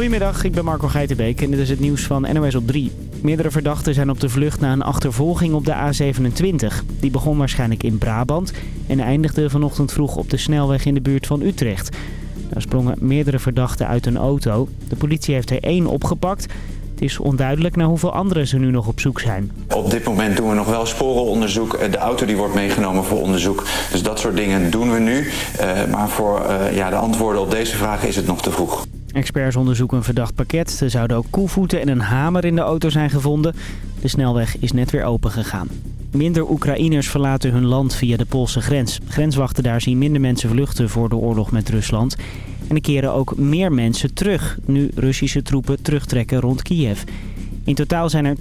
Goedemiddag, ik ben Marco Geitenbeek en dit is het nieuws van NOS op 3. Meerdere verdachten zijn op de vlucht na een achtervolging op de A27. Die begon waarschijnlijk in Brabant en eindigde vanochtend vroeg op de snelweg in de buurt van Utrecht. Daar sprongen meerdere verdachten uit een auto. De politie heeft er één opgepakt. Het is onduidelijk naar hoeveel anderen ze nu nog op zoek zijn. Op dit moment doen we nog wel sporenonderzoek. De auto die wordt meegenomen voor onderzoek. Dus dat soort dingen doen we nu. Uh, maar voor uh, ja, de antwoorden op deze vragen is het nog te vroeg. Experts onderzoeken een verdacht pakket. Er zouden ook koevoeten en een hamer in de auto zijn gevonden. De snelweg is net weer open gegaan. Minder Oekraïners verlaten hun land via de Poolse grens. Grenswachten daar zien minder mensen vluchten voor de oorlog met Rusland. En er keren ook meer mensen terug, nu Russische troepen terugtrekken rond Kiev. In totaal zijn er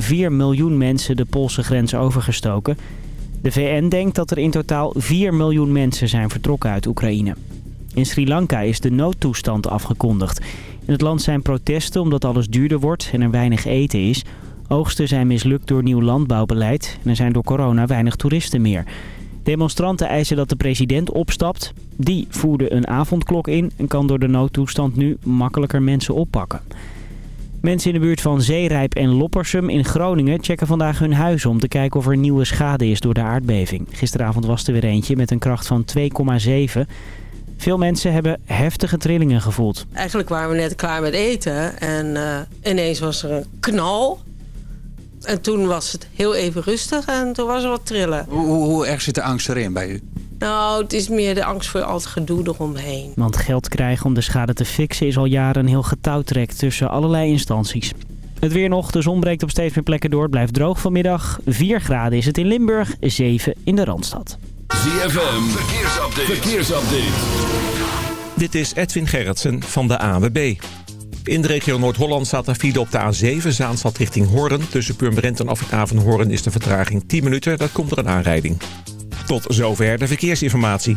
2,4 miljoen mensen de Poolse grens overgestoken. De VN denkt dat er in totaal 4 miljoen mensen zijn vertrokken uit Oekraïne. In Sri Lanka is de noodtoestand afgekondigd. In het land zijn protesten omdat alles duurder wordt en er weinig eten is. Oogsten zijn mislukt door nieuw landbouwbeleid en er zijn door corona weinig toeristen meer. Demonstranten eisen dat de president opstapt. Die voerde een avondklok in en kan door de noodtoestand nu makkelijker mensen oppakken. Mensen in de buurt van Zeerijp en Loppersum in Groningen checken vandaag hun huis om te kijken of er nieuwe schade is door de aardbeving. Gisteravond was er weer eentje met een kracht van 2,7. Veel mensen hebben heftige trillingen gevoeld. Eigenlijk waren we net klaar met eten en uh, ineens was er een knal. En toen was het heel even rustig en toen was er wat trillen. Hoe, hoe, hoe erg zit de angst erin bij u? Nou, het is meer de angst voor al het gedoe eromheen. Want geld krijgen om de schade te fixen is al jaren een heel getouwtrek tussen allerlei instanties. Het weer nog, de zon breekt op steeds meer plekken door. Het blijft droog vanmiddag. 4 graden is het in Limburg, 7 in de Randstad. ZFM, verkeersupdate. verkeersupdate. Dit is Edwin Gerritsen van de AWB. In de regio Noord-Holland staat er file op de A7, Zaanstad richting Hoorn. Tussen Purmerend en Afrika Hoorn is de vertraging 10 minuten. Dat komt er een aanrijding. Tot zover de verkeersinformatie.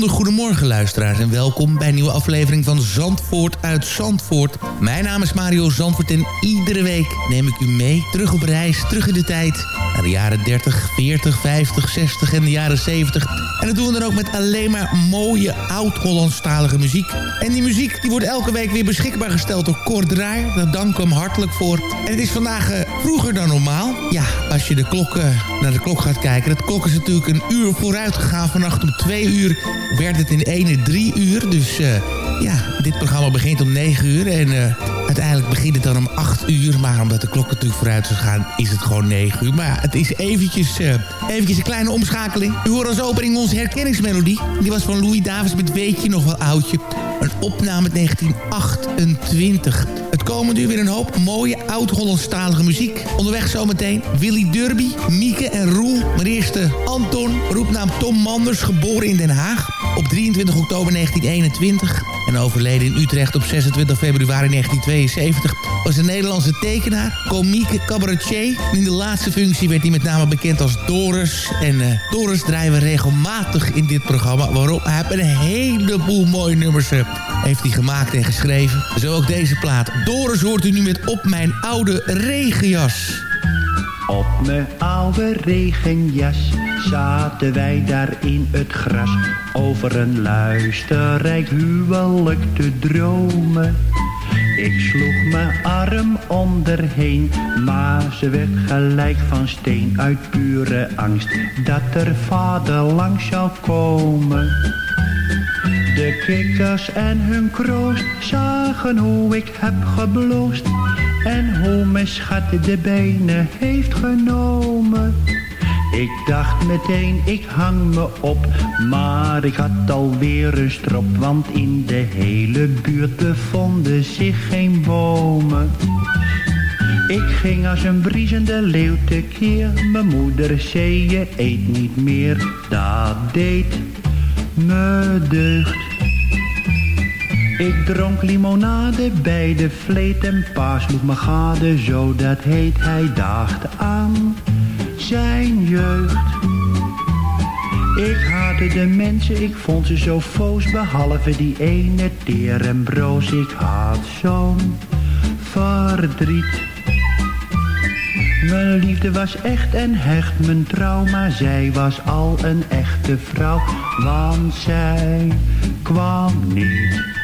Bijzonder goedemorgen luisteraars en welkom bij een nieuwe aflevering van Zandvoort uit Zandvoort. Mijn naam is Mario Zandvoort en iedere week neem ik u mee terug op reis, terug in de tijd. Naar de jaren 30, 40, 50, 60 en de jaren 70. En dat doen we dan ook met alleen maar mooie oud-Hollandstalige muziek. En die muziek die wordt elke week weer beschikbaar gesteld door Cor Draaier. Daar dank ik hem hartelijk voor. En het is vandaag eh, vroeger dan normaal. Ja, als je de klok, naar de klok gaat kijken. De klok is natuurlijk een uur vooruit gegaan. Vannacht om twee uur werd het in ene drie uur. Dus eh, ja, dit programma begint om negen uur. En eh, uiteindelijk begint het dan om acht uur. Maar omdat de klok natuurlijk vooruit is gegaan, is het gewoon negen uur. Maar ja, het is eventjes, eh, eventjes een kleine omschakeling. U hoort als opening onze herkenningsmelodie. Die was van Louis Davis met Weet je nog wel oudje. Een opname uit 1928. Het komen nu weer een hoop mooie oud-Hollandstalige muziek. Onderweg zometeen Willy Derby, Mieke en Roel. Maar eerst eh, Anton, roepnaam Tom Manders, geboren in Den Haag op 23 oktober 1921 en overleden in Utrecht op 26 februari 1972... was een Nederlandse tekenaar, komiek, cabaretier. In de laatste functie werd hij met name bekend als Doris. En eh, Doris draaien we regelmatig in dit programma... waarop hij een heleboel mooie nummers eh, heeft hij gemaakt en geschreven. Zo ook deze plaat. Doris hoort u nu met Op Mijn Oude Regenjas. Op mijn oude regenjas zaten wij daar in het gras over een luisterrijk huwelijk te dromen. Ik sloeg mijn arm onderheen, maar ze werd gelijk van steen uit pure angst dat er vader langs zou komen. De kikkers en hun kroost zagen hoe ik heb gebloost en hoe mijn schat de benen heeft genomen. Ik dacht meteen, ik hang me op, maar ik had alweer een strop, want in de hele buurt bevonden zich geen bomen. Ik ging als een briesende leeuw tekeer. Mijn moeder zei je eet niet meer. Dat deed me deugd. Ik dronk limonade bij de vleet en pa sloeg me gade, zo dat heet hij dacht aan zijn jeugd. Ik haatte de mensen, ik vond ze zo foos, behalve die ene teer en broos. Ik had zo'n verdriet. Mijn liefde was echt en hecht, mijn trouw, maar zij was al een echte vrouw, want zij kwam niet.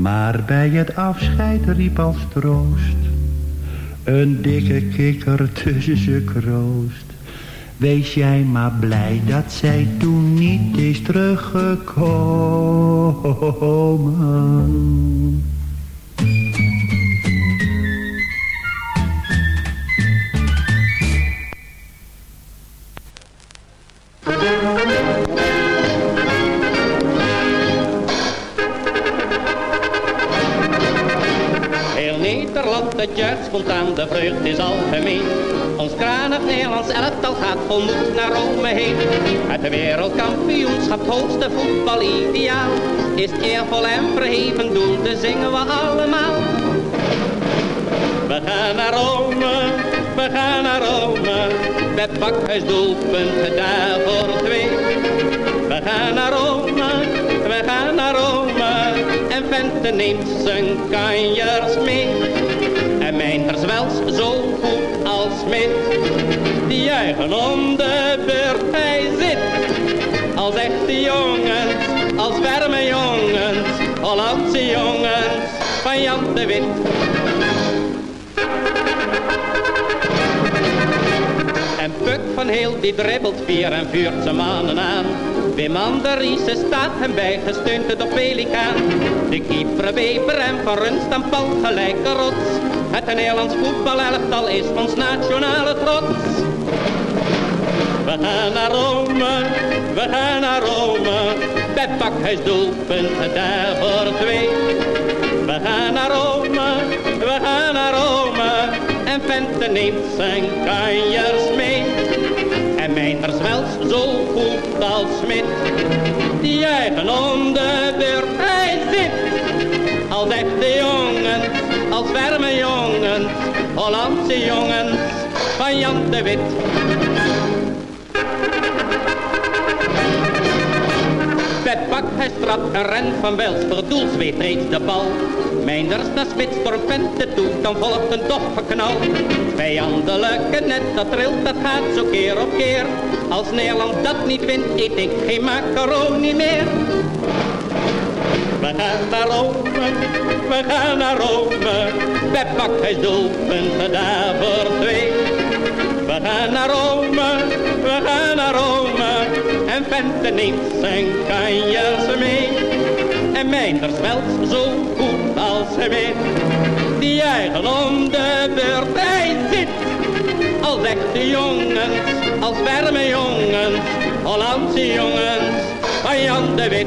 Maar bij het afscheid riep als troost een dikke kikker tussen ze kroost. Wees jij maar blij dat zij toen niet is teruggekomen. Het juicht spontaan, de vreugd is algemeen. Ons kranig Nederlands elftal gaat vol moed naar Rome heen. Het wereldkampioenschap, hoogste voetbalideaal. Is eervol en verheven doel, te zingen we allemaal. We gaan naar Rome, we gaan naar Rome. Met pakhuis doelpunt, daar voor twee. We gaan naar Rome, we gaan naar Rome. En Vente neemt zijn kanjers mee. En Mijnters wels zo goed als Smit. Die juichen om de beurt hij zit. Als echte jongens, als warme jongens. Hollandse jongens van Jan de Wit. En Puk van Heel die dribbelt vier en vuurt zijn mannen aan. Wim Anderiese staat hem bij, gesteund door Pelikaan. De keeper Weber en Van Runst aan Paul gelijke rots. Het Nederlands voetbalelftal is ons nationale trots. We gaan naar Rome, we gaan naar Rome. Bij pakhuis doelpunt daar voor twee. We gaan naar Rome, we gaan naar Rome. En Vente neemt zijn kanjers mee. En Mijners wels zo goed als Smit. Die juichen om de zit. Als echte jongens, als warme jongens. Hollandse jongens van Jan de Wit. Met pak hij strapt een ren van Welsper, doel zweet reeds de bal. Mijnders naar spits torpenten toe, dan volgt een doffe knal. Vijandelijke net, dat trilt, dat gaat zo keer op keer. Als Nederland dat niet wint, eet ik geen macaroni meer. We gaan naar Rome, we gaan naar Rome. Bij daar voor twee. We gaan naar Rome, we gaan naar Rome. En Vente neemt zijn kanjers mee. En Mijnders smelt zo goed als hij weet. Die eigen om de beurt hij zit. Als echte jongens, als warme jongens. Hollandse jongens van Jan de Wit.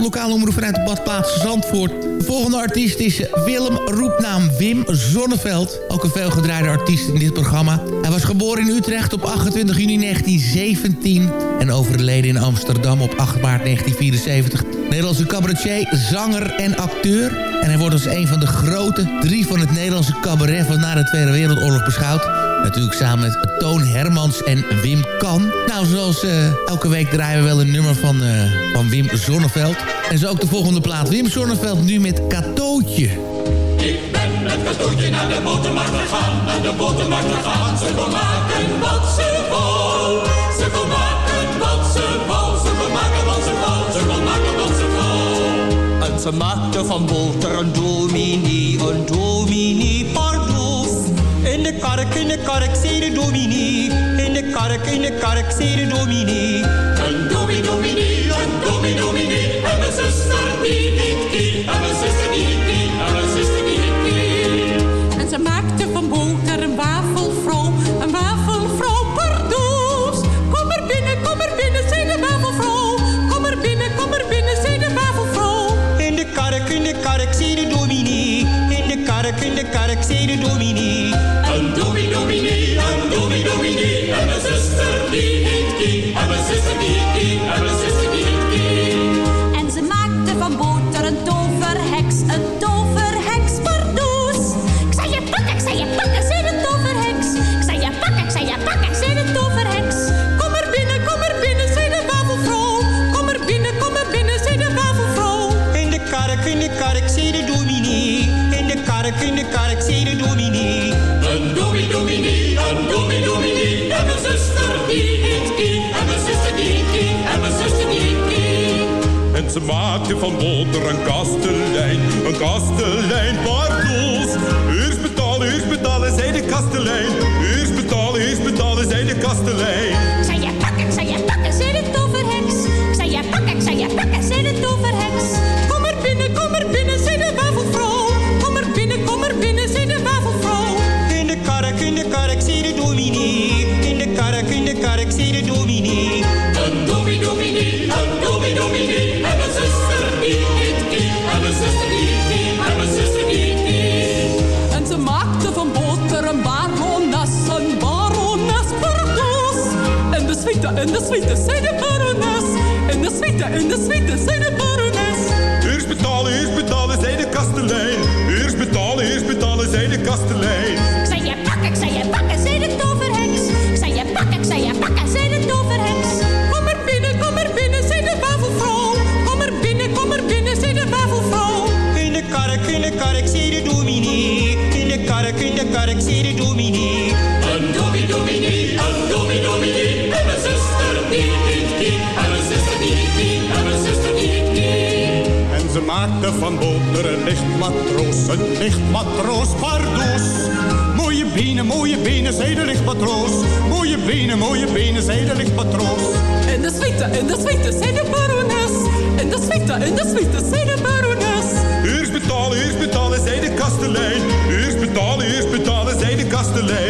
Zandvoort, lokaal omroep vanuit de badplaats Zandvoort. De volgende artiest is Willem, roepnaam Wim Zonneveld. Ook een veelgedraaide artiest in dit programma. Hij was geboren in Utrecht op 28 juni 1917... en overleden in Amsterdam op 8 maart 1974... Nederlandse cabaretier, zanger en acteur. En hij wordt als een van de grote drie van het Nederlandse cabaret van na de Tweede Wereldoorlog beschouwd. Natuurlijk samen met Toon Hermans en Wim Kan. Nou, zoals eh, elke week draaien we wel een nummer van, eh, van Wim Zonneveld. En zo ook de volgende plaat. Wim Zonneveld nu met Katootje. Ik ben met katoentje naar de botermarkt gegaan, naar de botermarkt gegaan. Ze kon maken wat ze wou. Ze kon maken wat ze wou. Ze kon maken wat ze wou. Ze kon maken wat ze wou. En ze maakte van boter een dominee, een dominee. In de kark, in de kark, zei de dominee. In de kark, in de kark, zei de dominee. Een dominee, dominee, een dominee, dominee. En mijn zuster die, die, die. En mijn zuster die, die. En mijn zuster die, die. En ze maakte van boter een wafelvrouw, een wafelvrouw pardoes. Kom er binnen, kom er binnen, zei de wafelvrouw. Kom er binnen, kom er binnen, zei de wafelvrouw. In de kark, in de kark, zei de dominee. In de kark, in de kark, zei de dominee. Van boter een kastelein, een kastelein pardoes. Eerst betalen, eerst betalen, zei de kastelein. Eerst betalen, eerst betalen, zei de kastelein. Ik zei je pakken, ik zei je pakken, zei de toverheks. Ik zei je pakken, ik zei je pakken, zei de toverheks. Kom er binnen, kom er binnen, zei de wafelvrouw. Kom er binnen, kom er binnen, zei de wafelvrouw. In de kark, in de kark, zei de dominee. Suite, en de barones. En de suite, en de suite, zei de barones. Eerst betalen, eerst betalen, zei de kastelein. Eerst betalen, eerst betalen, zei de kastelein. Ik zei je pakken, ik zei je pakken, zei de toverheks. Ik zei je pakken, ik zei je pakken, zei de toverheks. Kom er binnen, kom er binnen, zei de wafelvrouw. Kom er binnen, kom er binnen, zei de wafelvrouw. In de kark, in de kark, zei de dominee. In de kark, in de kark, zei de dominee. Maakte van boter een lichtmatroos, een lichtmatroos pardoes. Mooie benen, mooie benen, zei de lichtmatroos. Mooie benen, mooie benen, zei de lichtmatroos. En de suite, en de suite, zei de barones. En de suite, en de suite, zei de barones. Eerst betalen, eerst betalen, zei de kastelein. Eerst betalen, eerst betalen, zei de kastelein.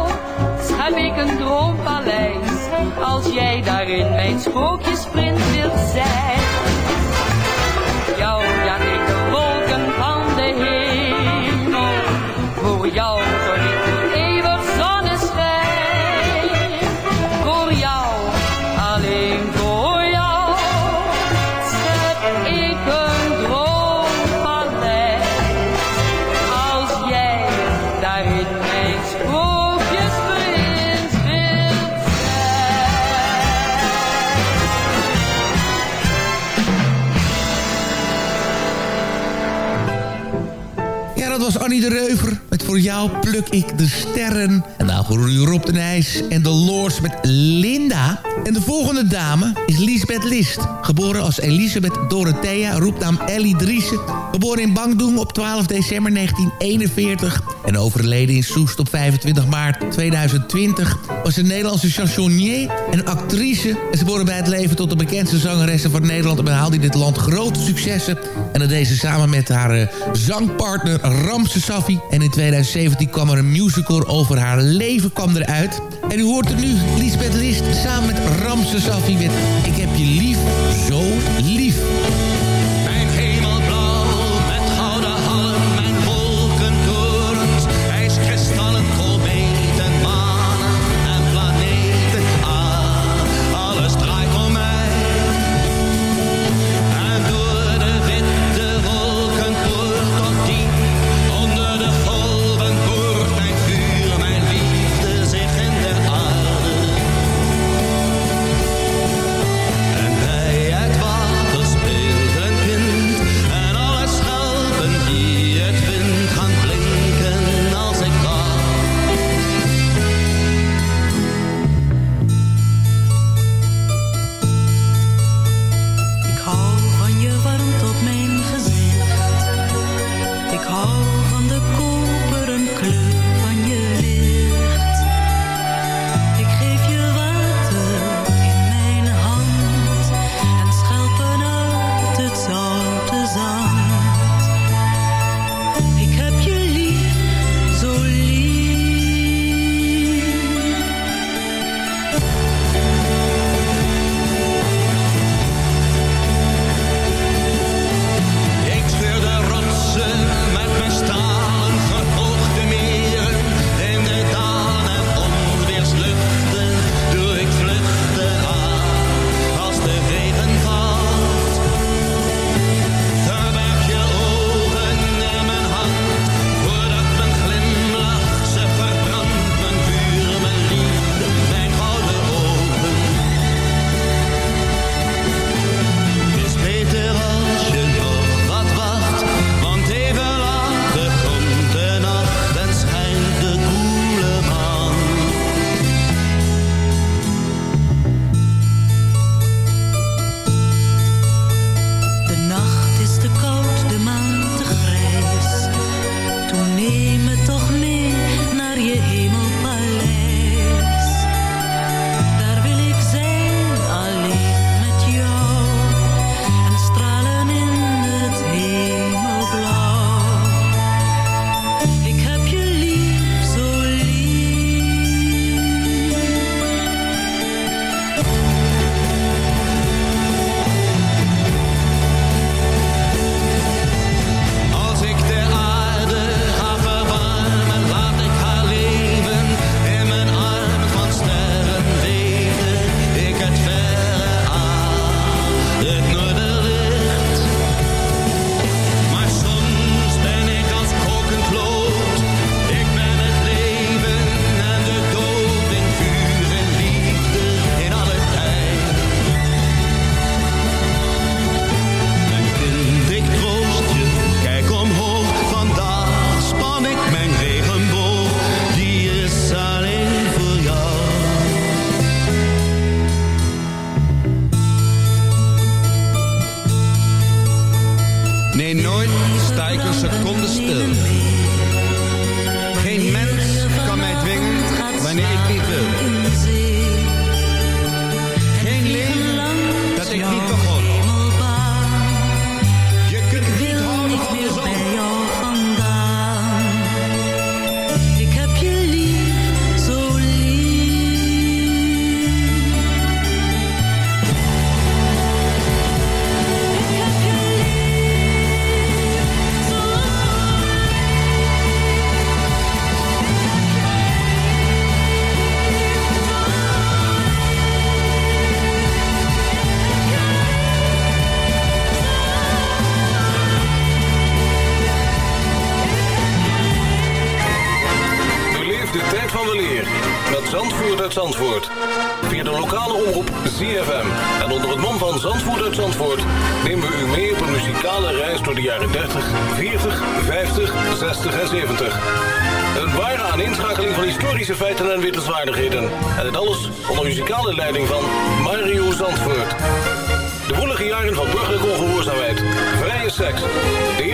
schep ik een droompaleis. Als jij daarin mijn sprookjesprins wilt zijn. Voor jou pluk ik de sterren. Daarvoor Rob de Nijs en de Lords met Linda. En de volgende dame is Lisbeth List. Geboren als Elisabeth Dorothea, roepnaam Ellie Driessen. Geboren in Bangdoeng op 12 december 1941. En overleden in Soest op 25 maart 2020. Was een Nederlandse chansonnier en actrice. En ze behoorde bij het leven tot de bekendste zangeressen van Nederland. En behaalde in dit land grote successen. En dat deed ze samen met haar eh, zangpartner Ramse Safi. En in 2017 kwam er een musical over haar leven kwam eruit. En u hoort er nu Lisbeth List samen met Ramse Safi met Ik heb je lief, zo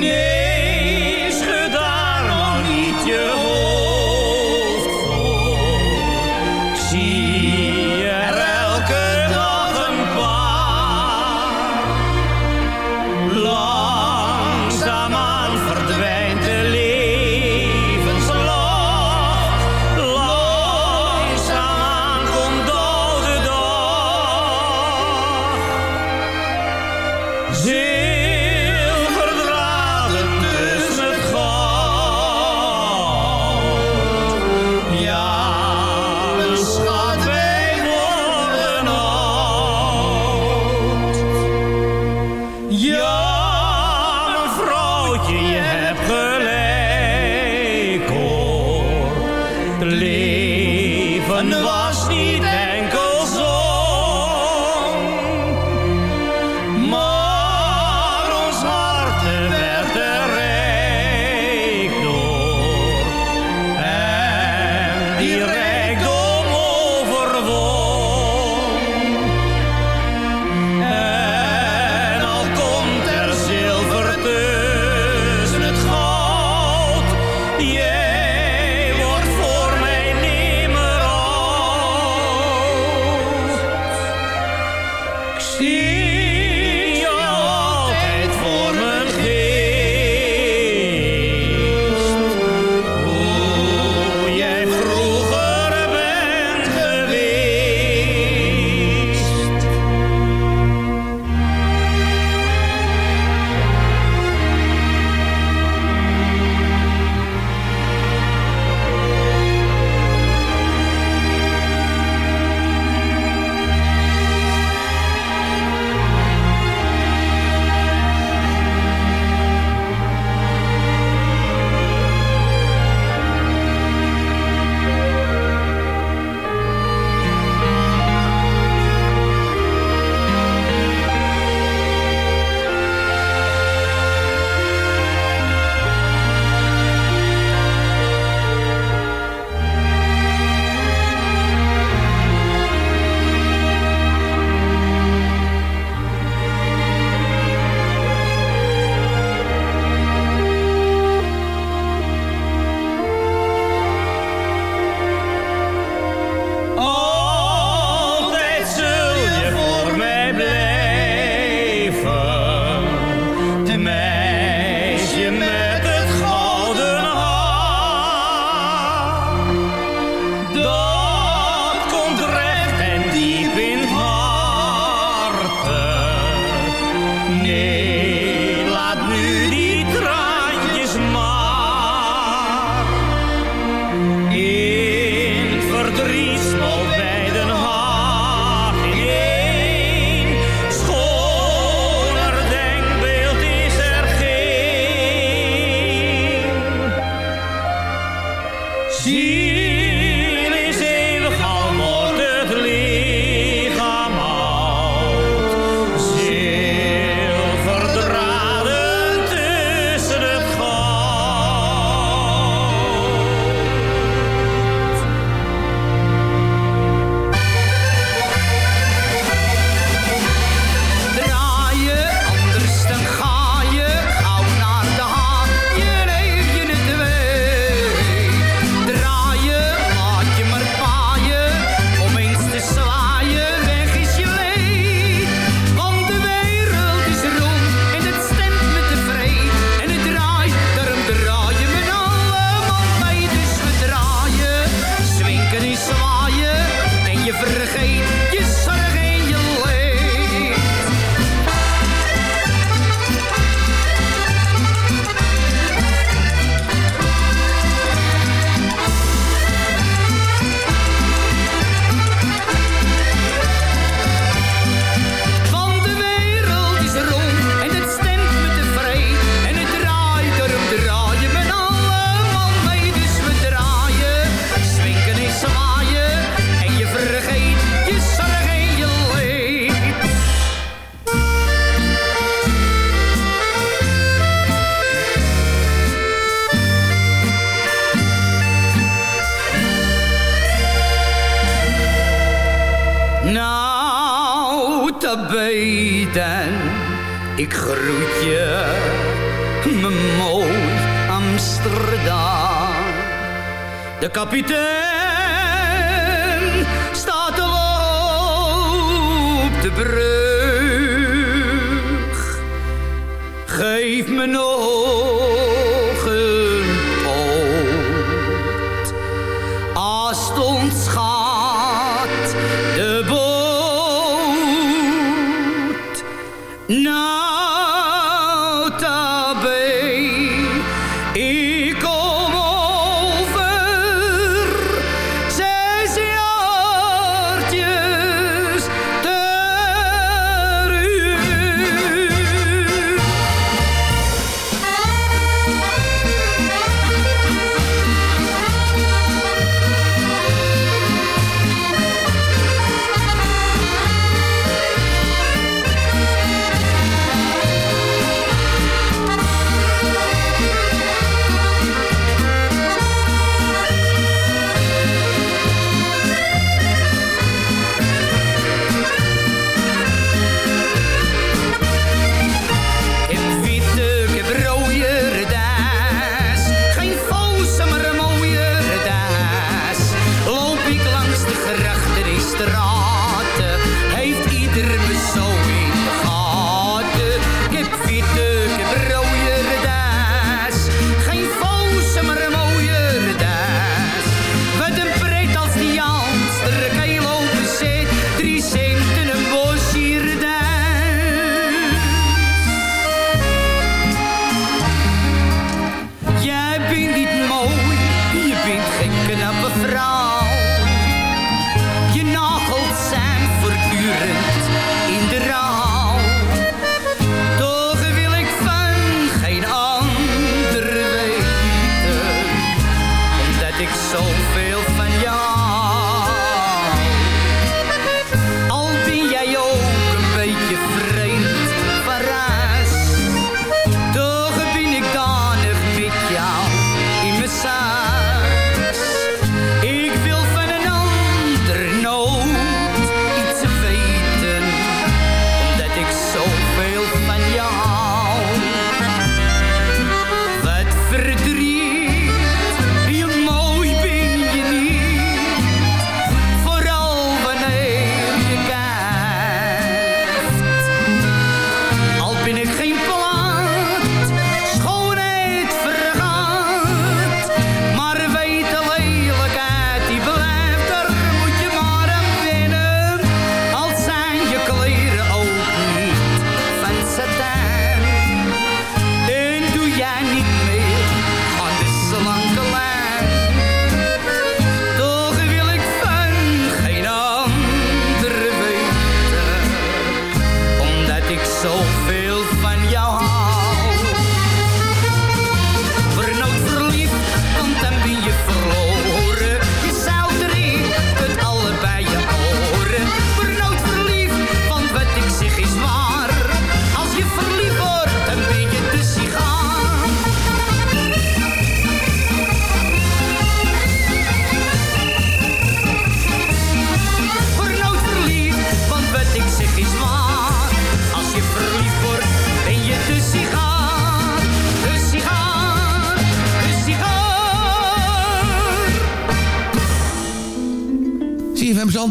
Nee,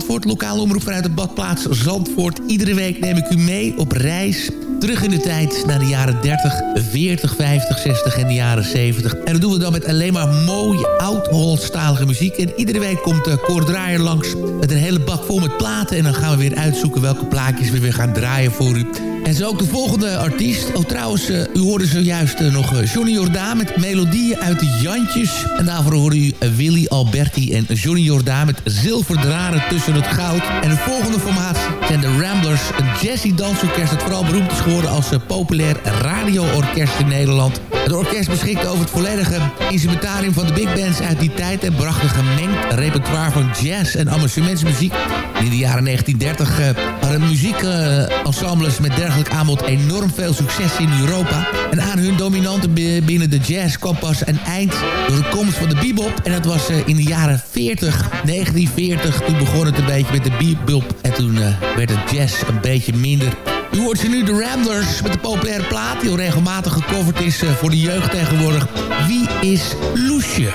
Zandvoort, lokale omroep vanuit de badplaats Zandvoort. Iedere week neem ik u mee op reis. Terug in de tijd naar de jaren 30, 40, 50, 60 en de jaren 70. En dat doen we dan met alleen maar mooie oud-Hollandstalige muziek. En iedere week komt uh, Cor Draaier langs met een hele bak vol met platen. En dan gaan we weer uitzoeken welke plaatjes we weer gaan draaien voor u. En zo ook de volgende artiest. Oh trouwens, eh, u hoorde zojuist eh, nog eh, Johnny Jordaan met melodieën uit de Jantjes. En daarvoor hoorde u Willy Alberti en Johnny Jordaan met zilverdraden tussen het goud. En de volgende formatie zijn de Ramblers, een jazzy dansorkest dat vooral beroemd is geworden als populair radioorkest in Nederland. Het orkest beschikt over het volledige instrumentarium van de big bands uit die tijd... en bracht een gemengd repertoire van jazz en amusementsmuziek. In de jaren 1930 eh, hadden muziekensembles met dergelijk aanbod enorm veel succes in Europa. En aan hun dominante bi- binnen de jazz kwam pas een eind door de komst van de bebop. En dat was eh, in de jaren 40, 1940. Toen begon het een beetje met de bebop. En toen eh, werd het jazz een beetje minder. U hoort ze nu de Ramblers met de populaire plaat... die al regelmatig gecoverd is eh, voor de jeugd tegenwoordig. Wie is Loesje?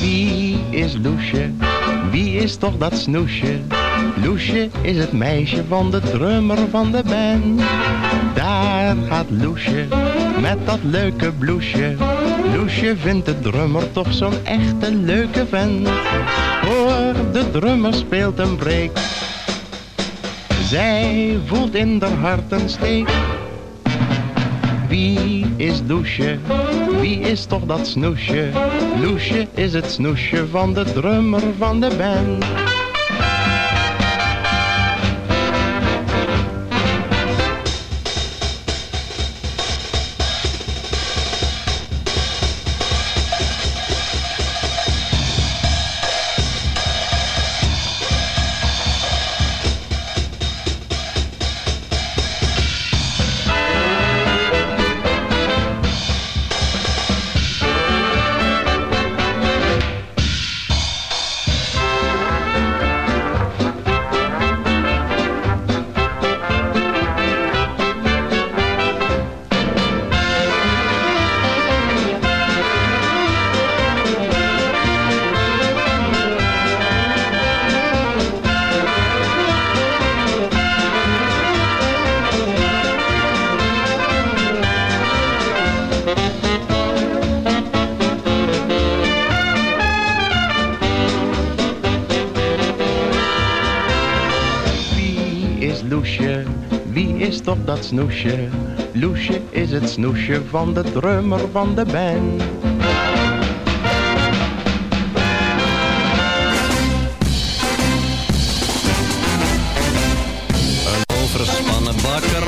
Wie is Loesje? Wie is toch dat snoesje? Loesje is het meisje van de drummer van de band. Daar gaat Loesje met dat leuke bloesje. Loesje vindt de drummer toch zo'n echte leuke vent. Hoor, de drummer speelt een break. Zij voelt in haar hart een steek. Wie is Loesje? Wie is toch dat snoesje? Loesje is het snoesje van de drummer van de band. Dat snoesje? Loesje is het snoesje van de drummer van de band. Een overspannen bakker,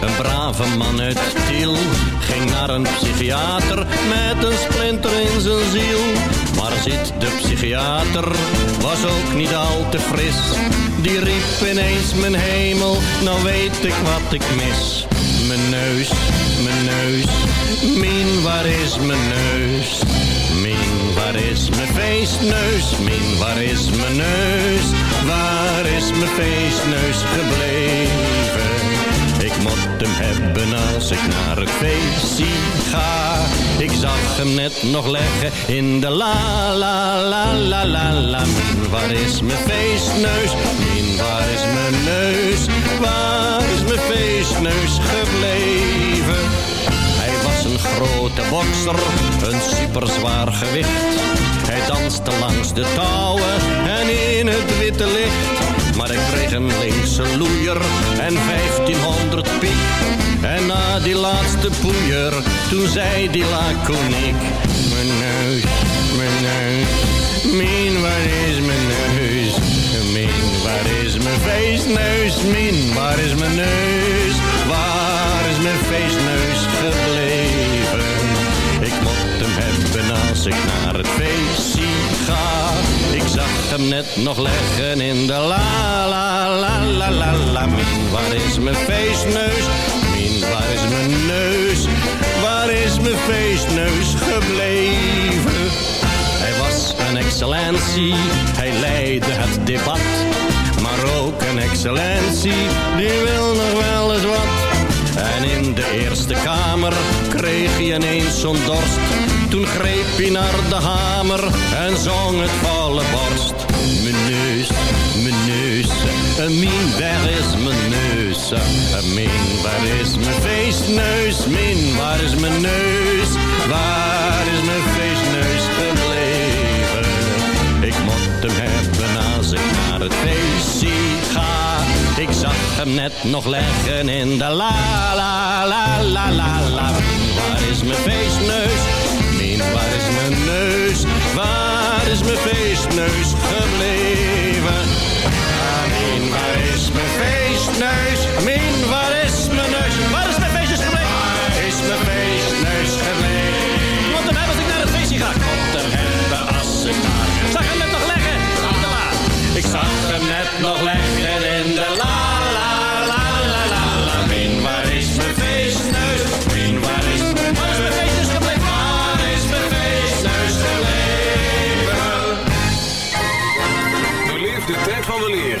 een brave man uit Tiel, ging naar een psychiater met een splinter in zijn ziel. Zit de psychiater? Was ook niet al te fris. Die riep ineens mijn hemel, nou weet ik wat ik mis. Mijn neus, mijn neus, min waar is mijn neus? Min waar is mijn feestneus? Min waar is mijn neus? Waar is mijn feestneus gebleven? Ik moet hem hebben als ik naar het feestje ga. Ik zag hem net nog leggen in de la la la la la la. Waar is mijn feestneus? Min, waar is mijn neus? Waar is mijn feestneus gebleven? Hij was een grote bokser, een superzwaar gewicht. Hij danste langs de touwen en in het witte licht. Maar ik kreeg een linkse loeier en 1500 piek. En na die laatste poeier, toen zei die laconiek. Mijn neus, mijn neus, min waar is mijn neus? Min waar is mijn feestneus? Min waar is mijn neus? Waar is mijn feestneus gebleven? Ik mocht hem hebben als ik naar het zag hem net nog leggen in de la la la la la la. Min, waar is mijn feestneus? Min, waar is mijn neus? Waar is mijn feestneus gebleven? Hij was een excellentie, hij leidde het debat. Maar ook een excellentie, die wil nog wel eens wat. En in de Eerste Kamer kreeg hij ineens zo'n dorst. Toen greep hij naar de hamer en zong het volle borst. Mijn neus, mijn neus, min, waar is mijn neus? Min, waar is mijn feestneus? Min, waar is mijn neus? Waar is mijn feestneus gebleven? Ik mocht hem hebben als ik naar het feestje ga. Ik zag hem net nog leggen in de la la la la la la. Waar is mijn feestneus? Min, waar is mijn neus? Waar is mijn feestneus gebleven? Min, waar is mijn feestneus? Min, waar is mijn neus? Waar is mijn feestneus gebleven? Waar is mijn feestneus gebleven? Want hebben als ik naar het feestje ga. Komt hem hebben als ik. Zag hem net nog leggen de. Ik zag net nog leggen in de la la la la la la. Min, waar is mijn feestneus? Min, waar is mijn Waar is mijn feestneus gebleven? Waar is mijn feestneus gebleven? Beleef de tijd van de leer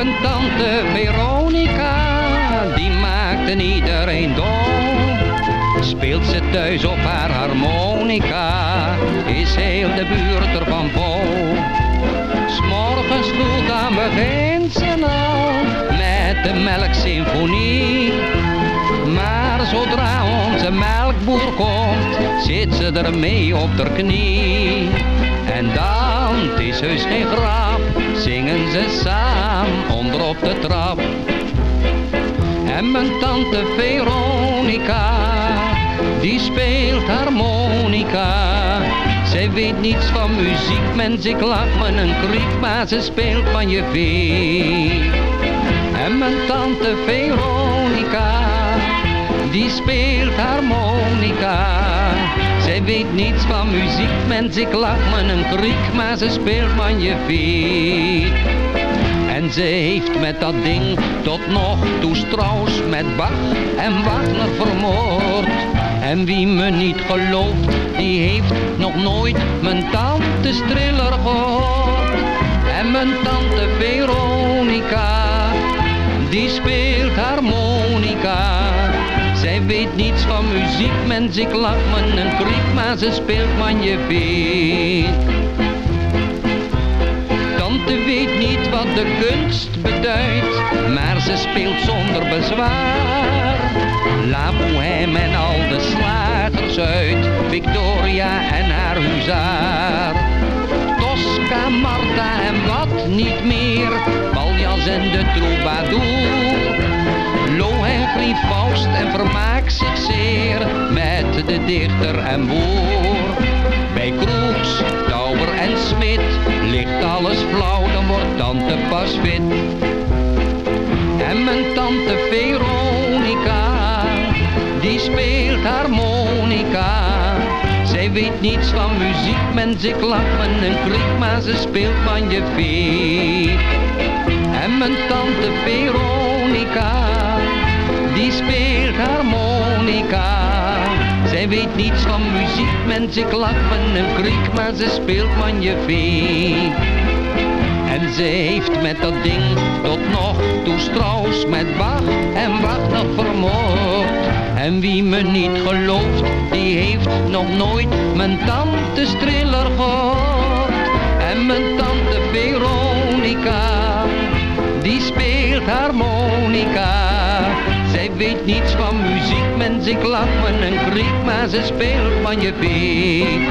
een tante Veronica, die maakt en iedereen dol. Speelt ze thuis op haar harmonica, is heel de buurt ervan vol. S'morgens vroeg dan begint ze al, met de melksymfonie. Maar zodra onze melkboer komt, zit ze ermee op haar knie. En dan, is heus geen grap, zingen ze samen onder op de trap. En mijn tante Veronica, die speelt harmonica. Zij weet niets van muziek, mens, ik lach me een kriek, maar ze speelt van je vee. En mijn tante Veronica, die speelt harmonica. Zij weet niets van muziek, mens, ik lach me een kriek, maar ze speelt vee. En ze heeft met dat ding tot nog toe Strauss met Bach en Wagner vermoord. En wie me niet gelooft, die heeft nog nooit mijn tante Striller gehoord. En mijn tante Veronica, die speelt harmonica. Weet niets van muziek, mens, ik lach me een kriek, maar ze speelt veet. Tante weet niet wat de kunst beduidt, maar ze speelt zonder bezwaar. La Bohème en al de slagers uit, Victoria en haar huzaar. Tosca, Marta en wat niet meer, Paljas en de troubadour. Lohengrin, Faust en vermaakt zich zeer, met de dichter en boer. Bij Kroeks, Tauber en Smit ligt alles flauw, dan wordt tante pas fit. En mijn tante Veronica, die speelt harmonica. Zij weet niets van muziek, mens, ik lach me een kriek, maar ze speelt van je vee. En mijn tante Veronica, die speelt harmonica. Zij weet niets van muziek, mens, ik lach me een kriek, maar ze speelt vee. En ze heeft met dat ding tot nog toe Strauss met Bach en Wagner vermoord. En wie me niet gelooft, die heeft nog nooit mijn tante Striller gehoord. En mijn tante Veronica, die speelt harmonica. Weet niets van muziek, mens, ik lach me een kriek, maar ze speelt van je vee.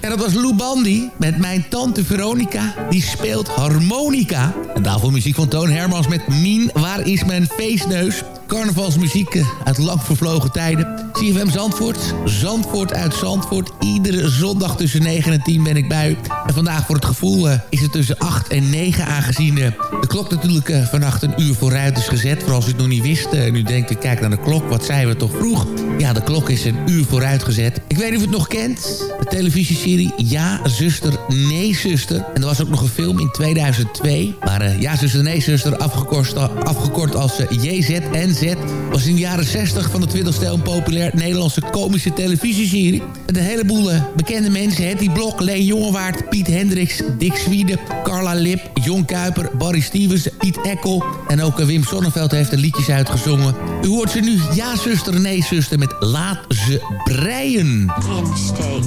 En dat was Lou Bandy met mijn tante Veronica. Die speelt harmonica. En daarvoor muziek van Toon Hermans met Mien, waar is mijn feestneus? Carnavalsmuziek eh, uit lang vervlogen tijden. CFM Zandvoort, Zandvoort uit Zandvoort. Iedere zondag tussen 9 en 10 ben ik bij u. En vandaag voor het gevoel eh, is het tussen 8 en 9 aangezien eh, de klok natuurlijk eh, vannacht een uur vooruit is gezet. Voor als u het nog niet wist eh, en u denkt, ik kijk naar de klok, wat zijn we toch vroeg? Ja, de klok is een uur vooruit gezet. Ik weet niet of u het nog kent. De televisieserie Ja, zuster, nee, zuster. En er was ook nog een film in 2002... waar Ja, zuster, nee, zuster, afgekort, afgekort als uh, JZNZ... was in de jaren 60 van de 20ste eeuw een populair Nederlandse komische televisieserie. Met een heleboel uh, bekende mensen. Hetty Blok, Leen Jongewaard, Piet Hendricks, Dick Zwiede... Carla Lip, Jon Kuiper, Barry Stevens, Piet Ekkel... en ook uh, Wim Sonneveld heeft er liedjes uitgezongen. U hoort ze nu, ja zuster, nee zuster, met Laat ze breien. Insteek,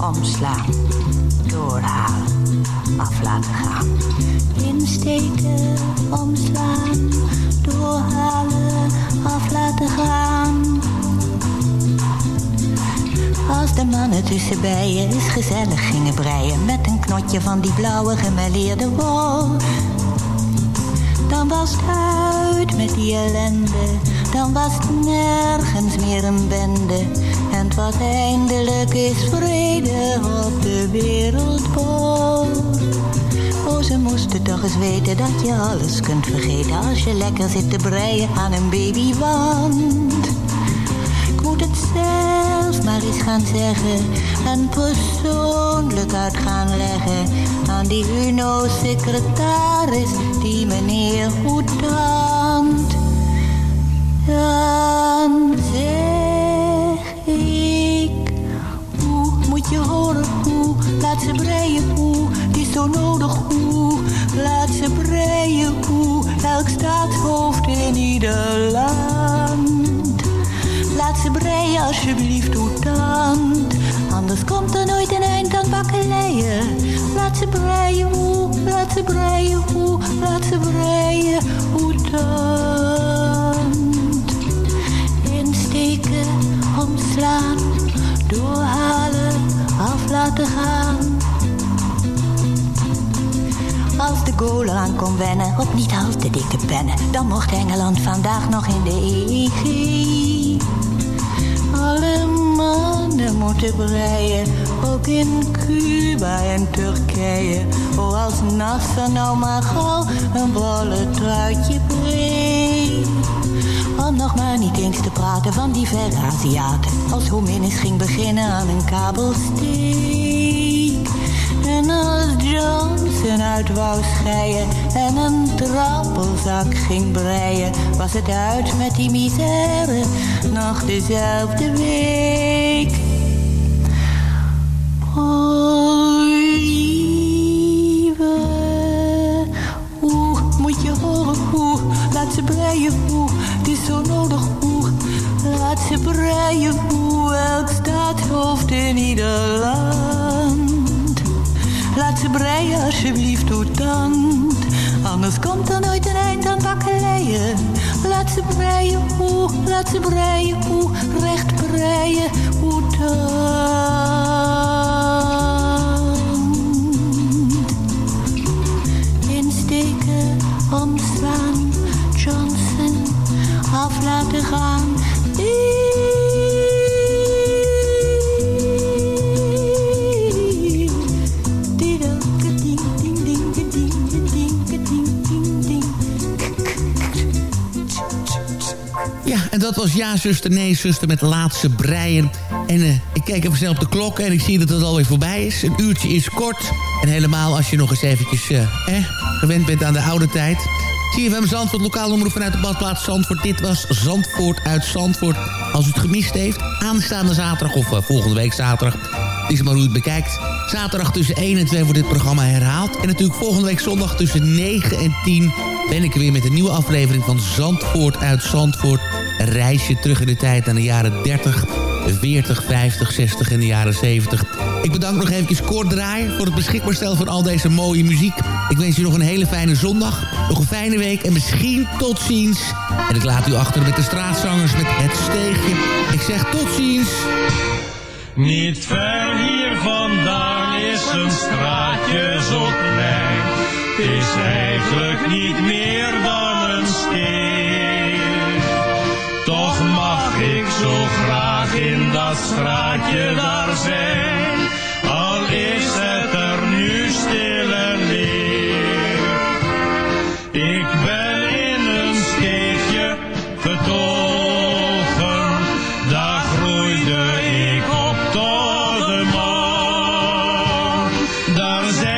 omslaan, doorhalen, af laten gaan. Insteken, omslaan, doorhalen, af laten gaan. Als de mannen tussen bijen eens gezellig gingen breien... met een knotje van die blauwe gemêleerde wol... dan was het uit met die ellende... dan was het nergens meer een bende... en het was eindelijk is vrede op de wereldbol. Ze moesten toch eens weten dat je alles kunt vergeten... als je lekker zit te breien aan een babywand. Ik moet het zelf maar eens gaan zeggen... en persoonlijk uit gaan leggen... aan die UNO-secretaris, die meneer Hoetant. Dan je horen hoe? Laat ze breien hoe? Het is zo nodig hoe? Laat ze breien hoe? Elk staatshoofd in ieder land. Laat ze breien alsjeblieft tand. Anders komt er nooit een eind aan bakkeleien. Laat ze breien hoe, laat ze breien hoe, laat ze breien tand. Insteken, omslaan, af laten gaan. Als de goal aan kon wennen op niet al te dikke pennen, dan mocht Engeland vandaag nog in de EEG. Alle mannen moeten breien, ook in Cuba en Turkije. Oh, als Nasser nou maar gauw een wollen truitje breed. Nog maar niet eens te praten van die verre Aziaten. Als Hominis ging beginnen aan een kabelsteek. En als Johnson uit wou scheien en een trappelzak ging breien, was het uit met die misère nog dezelfde week. Oh, lieve, hoe moet je horen hoe? Laat ze breien hoe, zo nodig. Laat ze breien hoe, elk staatshoofd in ieder land. Laat ze breien alsjeblieft tand. Anders komt er nooit een eind aan bakkeleien. Laat ze breien hoe, laat ze breien hoe, recht breien hoe tand. Insteken, omslaan, laten gaan. Ja, en dat was Ja, zuster, nee, zuster met laatste breien. En uh, ik kijk even snel op de klok en ik zie dat het alweer voorbij is. Een uurtje is kort. En helemaal als je nog eens eventjes eh, gewend bent aan de oude tijd. CFM Zandvoort, lokale omroep vanuit de badplaats Zandvoort. Dit was Zandvoort uit Zandvoort. Als u het gemist heeft, aanstaande zaterdag of uh, volgende week zaterdag... is maar hoe u het bekijkt. Zaterdag tussen 1 en 2 wordt dit programma herhaald. En natuurlijk volgende week zondag tussen 9 en 10 ben ik er weer met een nieuwe aflevering van Zandvoort uit Zandvoort. Een reisje terug in de tijd naar de jaren 30, 40, 50, 60 en de jaren 70. Ik bedank nog even Kort voor het beschikbaar stellen van al deze mooie muziek. Ik wens u nog een hele fijne zondag, nog een fijne week en misschien tot ziens. En ik laat u achter met de straatzangers met Het Steegje. Ik zeg tot ziens. Niet ver hier vandaan is een straatje zo klein. Het is eigenlijk niet meer dan een steen. Zo graag in dat straatje daar zijn. Al is het er nu stil en leeg. Ik ben in een steegje getogen. Daar groeide ik op tot de man. Daar zijn.